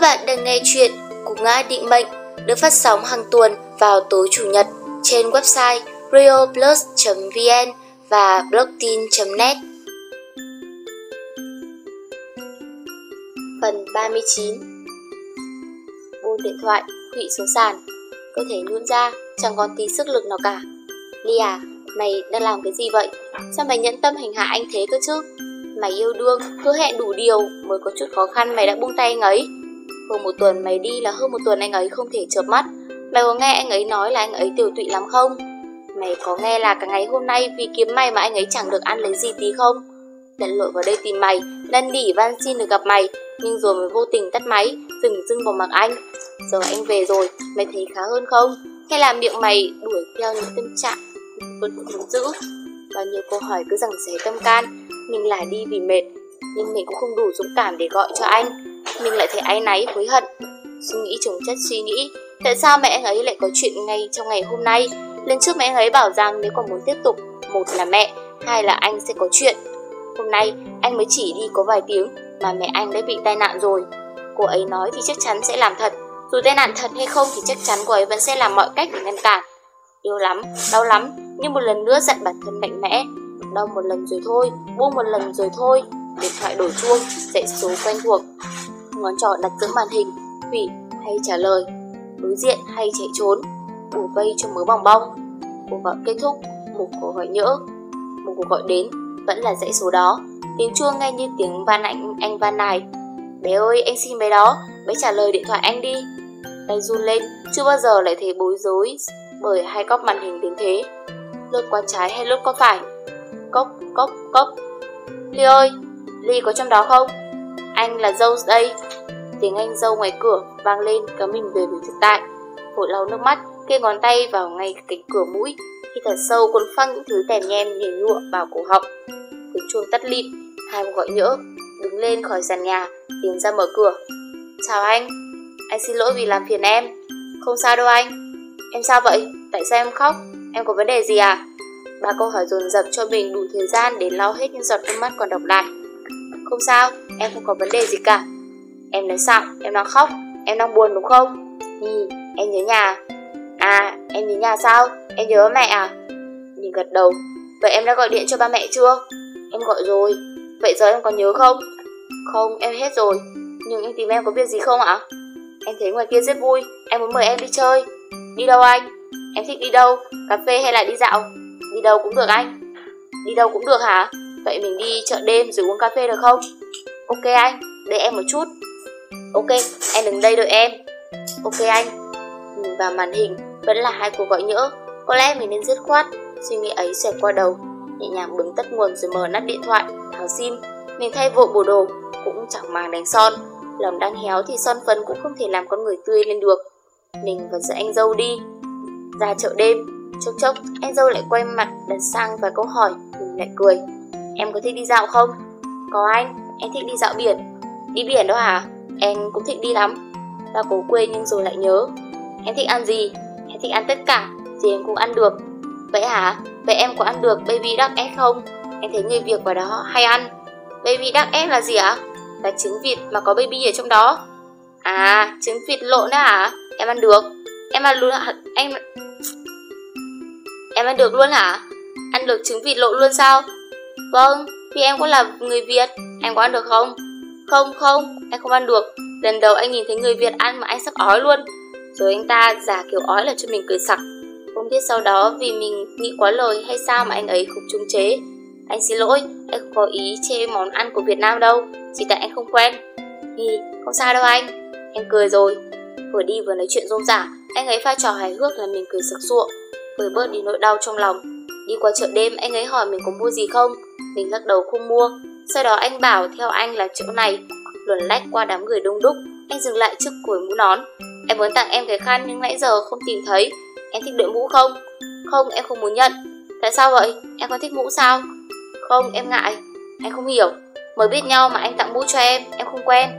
Các bạn đang nghe chuyện Cú ngã định mệnh được phát sóng hàng tuần vào tối chủ nhật trên website rioplus.vn và blogtin.net Phần 39 Buông điện thoại, quỵ xuống sàn. Cơ thể nhũn ra, chẳng còn tí sức lực nào cả. Ly à, mày đang làm cái gì vậy? Sao mày nhẫn tâm hành hạ anh thế cơ chứ? Mày yêu đương, hứa hẹn đủ điều Mới có chút khó khăn mày đã buông tay anh ấy. Hơn một tuần mày đi là hơn một tuần anh ấy không thể chợp mắt Mày có nghe anh ấy nói là anh ấy tiểu tụy lắm không? Mày có nghe là cả ngày hôm nay vì kiếm mày mà anh ấy chẳng được ăn lấy gì tí không? Lặn lội vào đây tìm mày, năn nỉ van xin được gặp mày Nhưng rồi mới vô tình tắt máy, dừng dưng vào mặt anh Giờ anh về rồi, mày thấy khá hơn không? Hay là miệng mày đuổi theo những tâm trạng vẫn muốn giữ Bao nhiêu câu hỏi cứ rằng xé tâm can Mình lại đi vì mệt Nhưng mình cũng không đủ dũng cảm để gọi cho anh mình lại thấy áy náy hối hận. Suy nghĩ chồng chất suy nghĩ Tại sao mẹ anh ấy lại có chuyện ngay trong ngày hôm nay? Lần trước mẹ anh ấy bảo rằng nếu còn muốn tiếp tục Một là mẹ, hai là anh sẽ có chuyện. Hôm nay anh mới chỉ đi có vài tiếng Mà mẹ anh đã bị tai nạn rồi. Cô ấy nói thì chắc chắn sẽ làm thật. Dù tai nạn thật hay không thì chắc chắn cô ấy vẫn sẽ làm mọi cách để ngăn cản. Yêu lắm, đau lắm. Nhưng một lần nữa dặn bản thân mạnh mẽ. Đau một lần rồi thôi, buông một lần rồi thôi. Điện thoại đổ chuông, dãy số quen thuộc. Ngón trỏ đặt giữa màn hình Hủy hay trả lời Đối diện hay chạy trốn bổ vây cho mớ bong bong. Cuộc gọi kết thúc, một cuộc gọi nhỡ Một cuộc gọi đến, vẫn là dãy số đó. Tiếng chuông nghe như tiếng van anh, anh van này Bé ơi, anh xin bé đó Bé trả lời điện thoại anh đi. Tay run lên, chưa bao giờ lại thấy bối rối Bởi hai góc màn hình đến thế. Lướt qua trái hay lướt qua phải? Cốc, cốc, cốc. Ly ơi, Ly có trong đó không? Anh là dâu đây Tiếng anh dâu ngoài cửa vang lên kéo mình về với thực tại Vội lau nước mắt, kê ngón tay vào ngay cánh cửa mũi Khi thật sâu cuốn phăng những thứ tèm nhem nhảy nhụa vào cổ họng Tiếng chuông tắt lịm, hai một gọi nhỡ Đứng lên khỏi sàn nhà, tiến ra mở cửa Chào anh, anh xin lỗi vì làm phiền em Không sao đâu anh Em sao vậy? Tại sao em khóc? Em có vấn đề gì à? Ba câu hỏi dồn dập cho mình đủ thời gian để lau hết những giọt nước mắt còn độc lại. Không sao, em không có vấn đề gì cả. Em nói sao? Em đang khóc? Em đang buồn đúng không? Nhi, em nhớ nhà. À, em nhớ nhà sao? Em nhớ mẹ à? Nhi gật đầu. Vậy em đã gọi điện cho ba mẹ chưa? Em gọi rồi. Vậy giờ em còn nhớ không? Không, em hết rồi. Nhưng anh tìm em có việc gì không ạ? Em thấy ngoài kia rất vui, em muốn mời em đi chơi. Đi đâu anh? Em thích đi đâu? Cà phê hay là đi dạo? Đi đâu cũng được anh Đi đâu cũng được hả? Vậy mình đi chợ đêm rồi uống cà phê được không? Ok anh, đợi em một chút. Ok, em đứng đây đợi em. Ok anh. Ừ, Nhìn vào màn hình, vẫn là hai cuộc gọi nhỡ. Có lẽ mình nên dứt khoát. Suy nghĩ ấy xẹt qua đầu. Nhẹ nhàng bấm tắt nguồn rồi mở nắp điện thoại. Tháo sim, mình thay vội bộ đồ Cũng chẳng màng đánh son. Lòng đang héo thì son phấn cũng không thể làm con người tươi lên được. Mình vẫn dẫn anh dâu đi. Ra chợ đêm. Chốc chốc, anh dâu lại quay mặt đặt sang và câu hỏi, mình lại cười. Em có thích đi dạo không? Có anh, em thích đi dạo biển. Đi biển đó hả? Em cũng thích đi lắm. Ta cố quên nhưng rồi lại nhớ. Em thích ăn gì? Em thích ăn tất cả, gì em cũng ăn được. Vậy hả? Vậy em có ăn được baby duck egg không? Em thấy người Việt vào đó hay ăn. Baby duck egg là gì ạ? Là trứng vịt mà có baby ở trong đó. À, trứng vịt lộn đó hả? Em ăn được. Em ăn luôn em Em ăn được luôn hả? Ăn được trứng vịt lộn luôn sao? Vâng, thì em cũng là người Việt, em có ăn được không? Không, không, em không ăn được. Lần đầu anh nhìn thấy người Việt ăn mà anh sắp ói luôn. Rồi anh ta giả kiểu ói là cho mình cười sặc. Không biết sau đó vì mình nghĩ quá lời hay sao mà anh ấy không trung chế. Anh xin lỗi, em không có ý chê món ăn của Việt Nam đâu, chỉ tại anh không quen. Thì không sao đâu anh, em cười rồi. Vừa đi vừa nói chuyện rôm rả, anh ấy pha trò hài hước là mình cười sặc sụa Vừa bớt đi nỗi đau trong lòng. Đi qua chợ đêm, anh ấy hỏi mình có mua gì không? Mình lắc đầu không mua. Sau đó anh bảo theo anh là chỗ này. Luồn lách qua đám người đông đúc, anh dừng lại trước cối mũ nón. Em muốn tặng em cái khăn nhưng nãy giờ không tìm thấy. Em thích đội mũ không? Không, em không muốn nhận. Tại sao vậy? Em có thích mũ sao? Không, em ngại. Anh không hiểu. Mới biết nhau mà anh tặng mũ cho em, em không quen.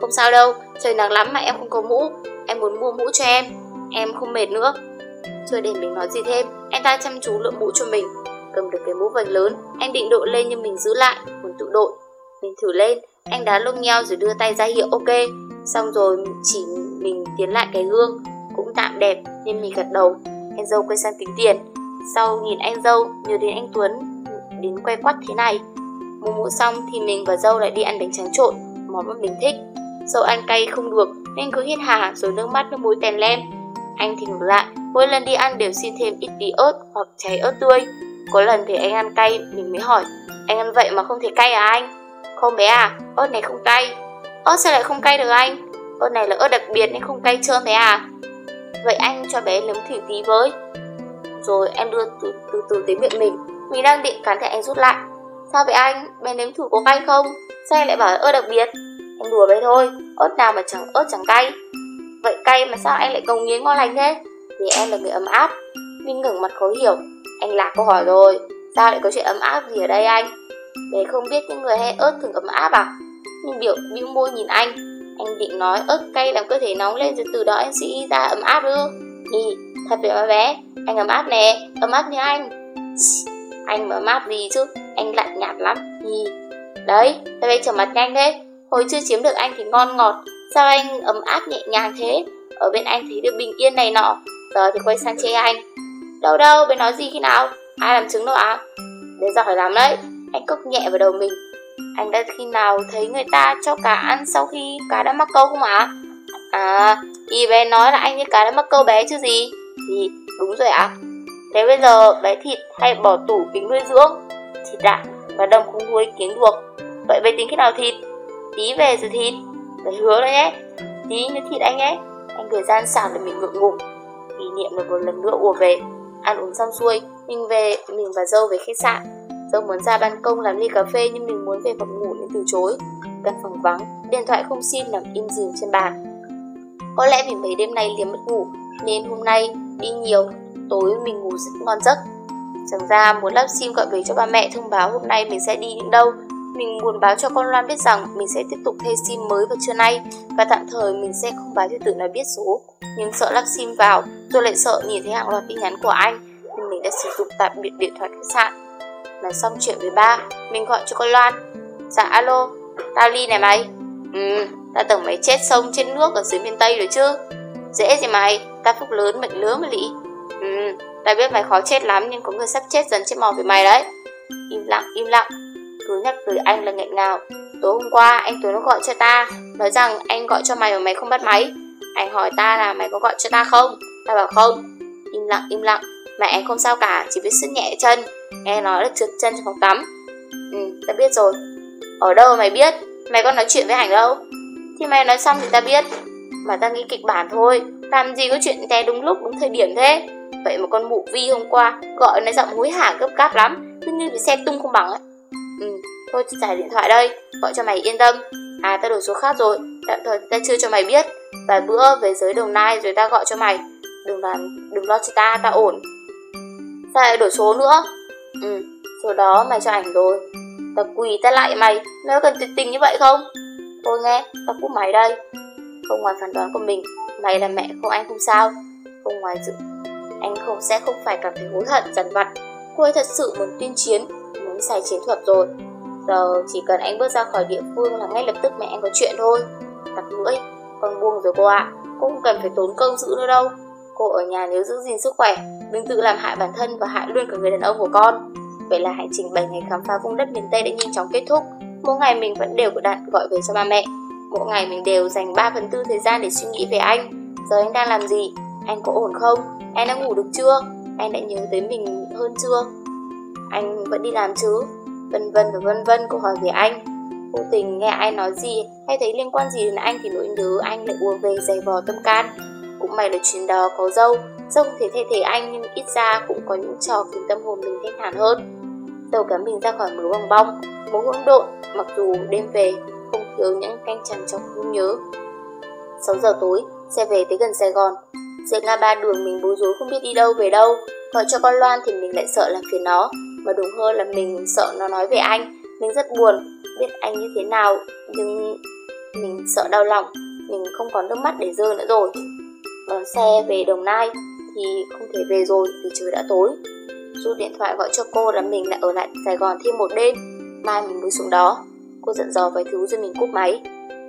Không sao đâu, trời nắng lắm mà em không có mũ. Em muốn mua mũ cho em. Em không mệt nữa. Chưa để mình nói gì thêm, anh ta chăm chú lượm mũ cho mình. Cầm được cái mũ vành lớn, anh định đội lên nhưng mình giữ lại, muốn tự đội. Mình thử lên, anh đá lông nheo rồi đưa tay ra hiệu ok. Xong rồi chỉ mình tiến lại cái gương Cũng tạm đẹp nên mình gật đầu. Anh dâu quay sang tính tiền. Sau nhìn anh dâu nhớ đến anh Tuấn Đến quay quắt thế này. Mua mũ xong thì mình và dâu lại đi ăn bánh tráng trộn Món mà mình thích. Dâu ăn cay không được nên cứ hít hà rồi nước mắt nước mũi tèm lem Anh thì ngược lại Mỗi lần đi ăn đều xin thêm ít tí ớt hoặc cháy ớt tươi. Có lần thì anh ăn cay Mình mới hỏi Anh ăn vậy mà không thể cay à anh? Không bé à ớt này không cay. Ớt sao lại không cay được anh? Ớt này là ớt đặc biệt nên không cay trơn bé à? Vậy anh cho bé nếm thử tí với. Rồi em đưa từ từ, từ tới miệng mình. Mình đang định cắn thì anh rút lại. Sao vậy anh? Bé nếm thử có cay không? Sao anh lại bảo ớt đặc biệt? Em đùa bé thôi Ớt nào mà chẳng ớt chẳng cay. Vậy cay mà sao anh lại cồng nghiến ngon lành thế? Vì em là người ấm áp Minh ngẩng mặt khó hiểu. Anh lạc câu hỏi rồi Sao lại có chuyện ấm áp gì ở đây anh? Bé không biết những người hay ớt thường ấm áp à? Nhưng biểu bĩu môi nhìn anh Anh định nói ớt cay làm cơ thể nóng lên Rồi từ đó anh sẽ ra ấm áp ư? Ý, thật vậy mà bé Anh ấm áp nè, ấm áp như anh. Anh mà ấm áp gì chứ? Anh lạnh nhạt lắm. Ý. Đấy, sao bé trở mặt nhanh thế. Hồi chưa chiếm được anh thì ngon ngọt. Sao anh ấm áp nhẹ nhàng thế? Ở bên anh thấy được bình yên này nọ. Giờ thì quay sang chê anh. Đâu đâu, bé nói gì khi nào? Ai làm chứng đâu ạ? À? Bé giỏi lắm đấy. Anh cốc nhẹ vào đầu mình. Anh đã khi nào thấy người ta cho cá ăn sau khi cá đã mắc câu không ạ? À? à, thì bé nói là anh như cá đã mắc câu bé chứ gì? Thì đúng rồi ạ. À? Thế bây giờ bé thịt hay bỏ tủ kính nuôi dưỡng? Thịt đạm? Và đồng không nuôi kiến được. Vậy bé tính khi nào thịt? Tí về rồi thịt. Bé hứa đấy nhé. Tí như thịt anh ấy Anh cười gian xảo để mình ngượng ngùng. Kỷ niệm được một lần nữa ùa về. Ăn uống xong xuôi Mình về Mình và dâu về khách sạn. Dâu muốn ra ban công làm ly cà phê Nhưng mình muốn về phòng ngủ nên từ chối. Căn phòng vắng Điện thoại không xin nằm im dìm trên bàn. Có lẽ vì mấy đêm nay liếm mất ngủ Nên hôm nay đi nhiều Tối mình ngủ rất ngon giấc. Chẳng ra muốn lắp sim gọi về cho ba mẹ thông báo hôm nay mình sẽ đi những đâu. Mình muốn báo cho con Loan biết rằng mình sẽ tiếp tục thay sim mới vào trưa nay và tạm thời mình sẽ không báo cho tự nào biết số. Nhưng sợ lắp sim vào, tôi lại sợ nhìn thấy hàng loạt tin nhắn của anh nên mình đã sử dụng tạm biệt điện thoại khách sạn. Nói xong chuyện với ba, mình gọi cho con Loan. Dạ alo, tao ly này mày. Ừ, tao tưởng mày chết sông trên nước ở dưới miền Tây rồi chứ. Dễ gì mày, ta phúc lớn mệnh lớn mà lị. Ừ, tao biết mày khó chết lắm nhưng có người sắp chết dần trên mò với mày đấy. Im lặng, im lặng, cứ nhắc tới anh là nghẹn ngào Tối hôm qua anh Tuấn nó gọi cho ta Nói rằng anh gọi cho mày mà mày không bắt máy Anh hỏi ta là mày có gọi cho ta không Ta bảo không. Im lặng im lặng. Mẹ em không sao cả Chỉ biết sức nhẹ chân. Em nói là trượt chân trong phòng tắm. Ừ ta biết rồi. Ở đâu mày biết? Mày có nói chuyện với Hành đâu? Thì mày nói xong thì ta biết. Mà ta nghĩ kịch bản thôi. Làm gì có chuyện té đúng lúc đúng thời điểm thế? Vậy mà con mụ Vi hôm qua Gọi nói giọng hối hả gấp gáp lắm. Cứ như bị xe tung không bằng ấy. Ừ, thôi trả điện thoại đây, gọi cho mày yên tâm. À, ta đổi số khác rồi, tạm thời ta chưa cho mày biết. Vài bữa về giới Đồng Nai rồi ta gọi cho mày. Đừng làm, đừng lo cho ta, ta ổn. Sao lại đổi số nữa? Ừ, số đó mày cho ảnh rồi. Ta quỳ ta lại mày, mày có cần tuyệt tình như vậy không? Thôi nghe, ta cúp máy đây. Không ngoài phán đoán của mình, mày là mẹ không anh không sao. Không ngoài dự, anh không sẽ không phải cảm thấy hối hận dằn vặt. Cô ấy thật sự muốn tuyên chiến, muốn xài chiến thuật rồi Giờ chỉ cần anh bước ra khỏi địa phương là ngay lập tức mẹ anh có chuyện thôi Tặc lưỡi, con buông rồi cô ạ à. Không cần phải tốn công giữ nữa đâu Cô ở nhà nếu giữ gìn sức khỏe, Đừng tự làm hại bản thân và hại luôn cả người đàn ông của con Vậy là hành trình 7 ngày khám phá vùng đất miền Tây đã nhanh chóng kết thúc Mỗi ngày mình vẫn đều có đạn gọi về cho ba mẹ Mỗi ngày mình đều dành 3 phần tư thời gian để suy nghĩ về anh Giờ anh đang làm gì? Anh có ổn không? Anh đã ngủ được chưa? Anh đã nhớ tới mình hơn chưa? anh vẫn đi làm chứ vân vân và vân vân, cô hỏi về anh vô tình nghe ai nói gì, hay thấy liên quan gì đến anh thì nỗi nhớ anh lại ùa về dày vò tâm can may là chuyến đó có dâu. Dâu không thể thay thế anh, nhưng ít ra cũng có những trò khiến tâm hồn mình thanh thản hơn. Tàu cá mình ra khỏi mớ bong bong, mớ hỗn độn, mặc dù đêm về, không thiếu những canh chằn trong nhung nhớ. 6 giờ tối, xe về tới gần sài gòn. Dưới ngã ba đường mình bối rối không biết đi đâu về đâu. Gọi cho con Loan thì mình lại sợ làm phiền nó. Mà đúng hơn là mình sợ nó nói về anh. Mình rất buồn, Biết anh như thế nào, Nhưng mình sợ đau lòng. Mình không còn nước mắt để rơi nữa rồi. Đón xe về Đồng Nai Thì không thể về rồi vì trời đã tối. Rút điện thoại gọi cho cô là mình lại ở lại Sài Gòn thêm một đêm, Mai mình mới xuống đó. Cô giận dò vài thứ rồi mình cúp máy.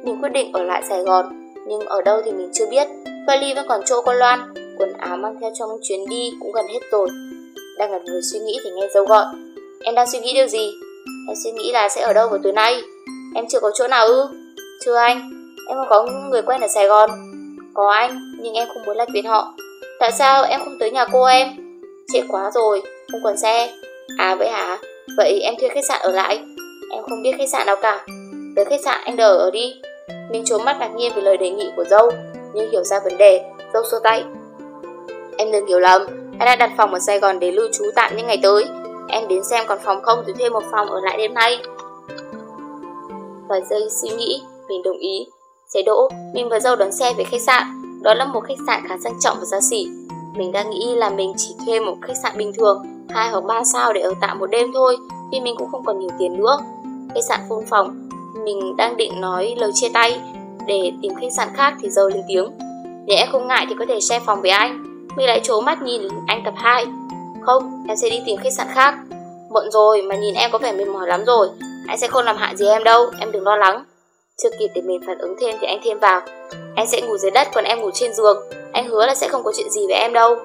Mình quyết định ở lại Sài Gòn, Nhưng ở đâu thì mình chưa biết. Vali vẫn còn chỗ con Loan, Quần áo mang theo trong chuyến đi cũng gần hết rồi. Đang ngẩn người suy nghĩ thì nghe dâu gọi. Em đang suy nghĩ điều gì? Em suy nghĩ là sẽ ở đâu vào tối nay? Em chưa có chỗ nào ư? Chưa anh, Em không có người quen ở Sài Gòn. Có anh, nhưng em không muốn lạch biệt họ. Tại sao em không tới nhà cô em? Trễ quá rồi, không còn xe. À vậy hả? Vậy em thuê khách sạn ở lại. Em không biết khách sạn nào cả. Tới khách sạn anh đờ ở đi. Minh trốn mắt ngạc nhiên về lời đề nghị của dâu Nhưng hiểu ra vấn đề, dâu xua tay. Em đừng hiểu lầm Anh đã đặt phòng ở Sài Gòn để lưu trú tạm những ngày tới. Em đến xem còn phòng không thì thuê một phòng ở lại đêm nay. Vài giây suy nghĩ, mình đồng ý. Thế đỗ, mình và dâu đón xe về khách sạn. Đó là một khách sạn khá sang trọng và xa xỉ. Mình đang nghĩ là mình chỉ thuê một khách sạn bình thường hai hoặc ba sao để ở tạm một đêm thôi Vì mình cũng không còn nhiều tiền nữa. Khách sạn phun phòng Mình đang định nói lời chia tay. Để tìm khách sạn khác thì dâu lên tiếng. Nếu em không ngại thì có thể share phòng với anh. Mình lại trố mắt nhìn anh tập 2 Không, em sẽ đi tìm khách sạn khác. Muộn rồi mà nhìn em có vẻ mệt mỏi lắm rồi. Anh sẽ không làm hại gì em đâu, em đừng lo lắng. Chưa kịp để mình phản ứng thêm thì anh thêm vào. Em sẽ ngủ dưới đất còn em ngủ trên giường. Anh hứa là sẽ không có chuyện gì với em đâu.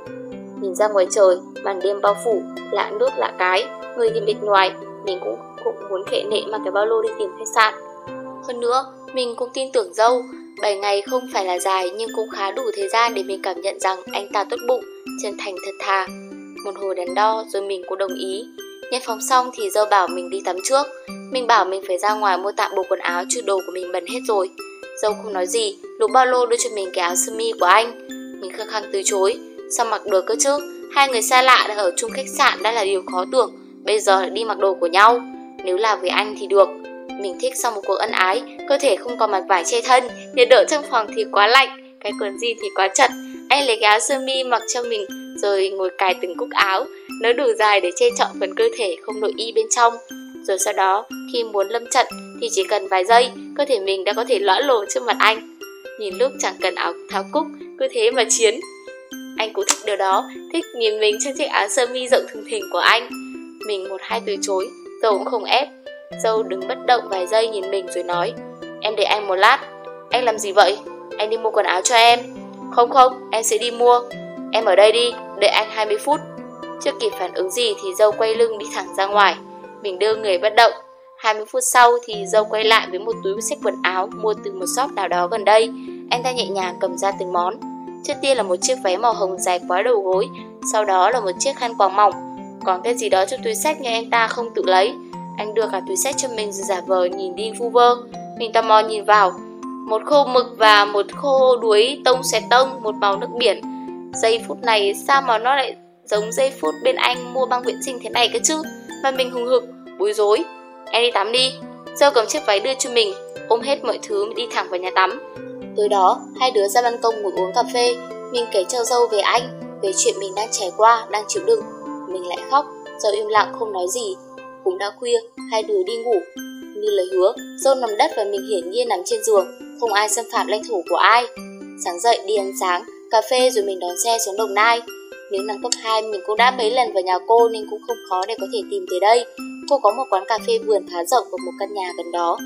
Nhìn ra ngoài trời, màn đêm bao phủ, lạ nước lạ cái. Người thì mệt ngoài, mình cũng cũng muốn khệ nệ mà cái bao lô đi tìm khách sạn. Hơn nữa, mình cũng tin tưởng dâu. 7 ngày không phải là dài nhưng cũng khá đủ thời gian để mình cảm nhận rằng anh ta tốt bụng, chân thành thật thà. Một hồi đắn đo rồi mình cũng đồng ý. Nhận phòng xong thì dâu bảo mình đi tắm trước. Mình bảo mình phải ra ngoài mua tạm bộ quần áo chứ đồ của mình bẩn hết rồi. Dâu không nói gì, lục ba lô đưa cho mình cái áo sơ mi của anh. Mình khăng khăng từ chối. Sao mặc được cơ chứ? Hai người xa lạ đã ở chung khách sạn đã là điều khó tưởng. Bây giờ lại đi mặc đồ của nhau. Nếu là với anh thì được. Mình thích sau một cuộc ân ái Cơ thể không còn mặt vải che thân Nhiệt độ trong phòng thì quá lạnh Cái quần jean thì quá chật. Anh lấy cái áo sơ mi mặc cho mình rồi ngồi cài từng cúc áo, nó đủ dài để che trọn phần cơ thể không nội y bên trong. Rồi sau đó, khi muốn lâm trận thì chỉ cần vài giây, cơ thể mình đã có thể lõa lồ trước mặt anh. Nhìn lúc chẳng cần áo tháo cúc, cứ thế mà chiến. Anh cũng thích điều đó, thích nhìn mình trong chiếc áo sơ mi rộng thùng thình của anh. Mình một hai từ chối, dâu cũng không ép. Dâu đứng bất động vài giây nhìn mình rồi nói, em để anh một lát. Anh làm gì vậy? Anh đi mua quần áo cho em. Không không, em sẽ đi mua. Em ở đây đi, đợi anh 20 phút. Chưa kịp phản ứng gì thì dâu quay lưng đi thẳng ra ngoài. Mình đưa người bất động. 20 phút sau thì dâu quay lại với một túi xách quần áo mua từ một shop nào đó gần đây. Anh ta nhẹ nhàng cầm ra từng món. Trước tiên là một chiếc váy màu hồng dài quá đầu gối, sau đó là một chiếc khăn quàng mỏng. Còn cái gì đó trong túi sách nhưng anh ta không tự lấy. Anh đưa cả túi sách cho mình rồi giả vờ nhìn đi vu vơ. Mình tò mò nhìn vào. Một khô mực và một khô đuối tông xẹt tông, một màu nước biển Giây phút này sao mà nó lại giống giây phút bên anh mua băng viện sinh thế này cơ chứ? Mà mình hùng hực, bối rối. Em đi tắm đi. Dâu cầm chiếc váy đưa cho mình Ôm hết mọi thứ đi thẳng vào nhà tắm. Tối đó, hai đứa ra ban công ngồi uống cà phê. Mình kể cho dâu về anh Về chuyện mình đang trải qua, đang chịu đựng. Mình lại khóc, dâu im lặng không nói gì. Cũng đã khuya, hai đứa đi ngủ. Như lời hứa, dâu nằm đất và mình hiển nhiên nằm trên giường. Không ai xâm phạm lãnh thổ của ai. Sáng dậy đi ăn sáng cà phê rồi mình đón xe xuống Đồng Nai. Nếu năm cấp 2 mình cũng đã mấy lần vào nhà cô nên cũng không khó để có thể tìm tới đây. Cô có một quán cà phê vườn khá rộng và một căn nhà gần đó.